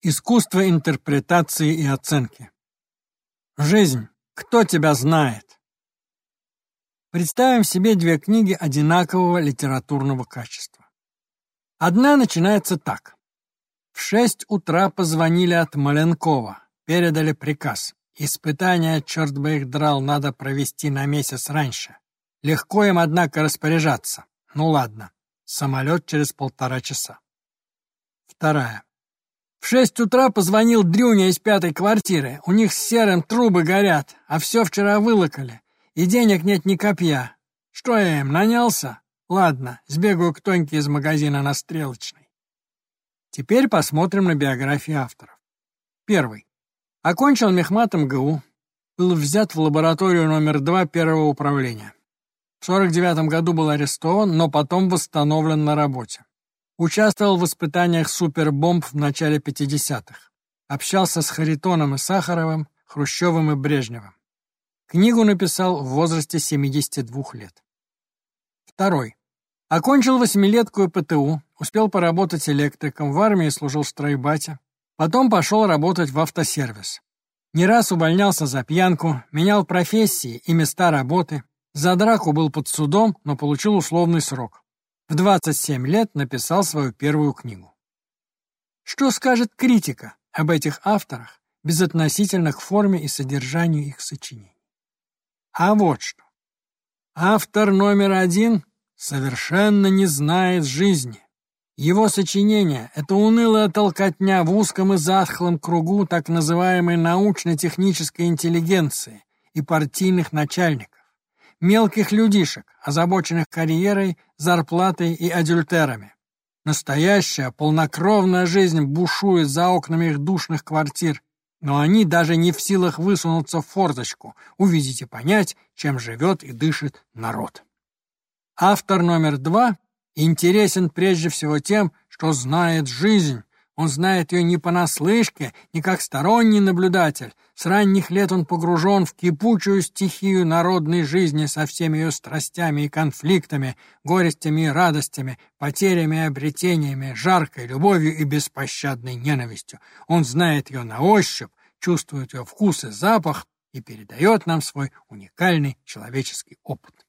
Искусство интерпретации и оценки. Жизнь. Кто тебя знает? Представим себе две книги одинакового литературного качества. Одна начинается так. В шесть утра позвонили от Маленкова, передали приказ. Испытания, черт бы их драл, надо провести на месяц раньше. Легко им, однако, распоряжаться. Ну ладно, самолет через полтора часа. Вторая. В шесть утра позвонил Дрюня из пятой квартиры. У них с серым трубы горят, а все вчера вылокали. И денег нет ни копья. Что я им, нанялся? Ладно, сбегаю к Тоньке из магазина на Стрелочной. Теперь посмотрим на биографии авторов. Первый. Окончил мехмат МГУ. Был взят в лабораторию номер два первого управления. В 49 году был арестован, но потом восстановлен на работе. Участвовал в испытаниях супербомб в начале 50-х. Общался с Харитоном и Сахаровым, Хрущевым и Брежневым. Книгу написал в возрасте 72 лет. Второй. Окончил восьмилетку ПТУ, успел поработать электриком, в армии служил в стройбате. Потом пошел работать в автосервис. Не раз увольнялся за пьянку, менял профессии и места работы. За драку был под судом, но получил условный срок. В 27 лет написал свою первую книгу. Что скажет критика об этих авторах, безотносительно к форме и содержанию их сочинений? А вот что. Автор номер один совершенно не знает жизни. Его сочинение — это унылая толкотня в узком и затхлом кругу так называемой научно-технической интеллигенции и партийных начальников мелких людишек, озабоченных карьерой, зарплатой и адюльтерами. Настоящая, полнокровная жизнь бушует за окнами их душных квартир, но они даже не в силах высунуться в форточку, увидеть и понять, чем живет и дышит народ. Автор номер два интересен прежде всего тем, что знает жизнь, он знает ее не понаслышке, не как сторонний наблюдатель. С ранних лет он погружен в кипучую стихию народной жизни со всеми ее страстями и конфликтами, горестями и радостями, потерями и обретениями, жаркой любовью и беспощадной ненавистью. Он знает ее на ощупь, чувствует ее вкус и запах и передает нам свой уникальный человеческий опыт.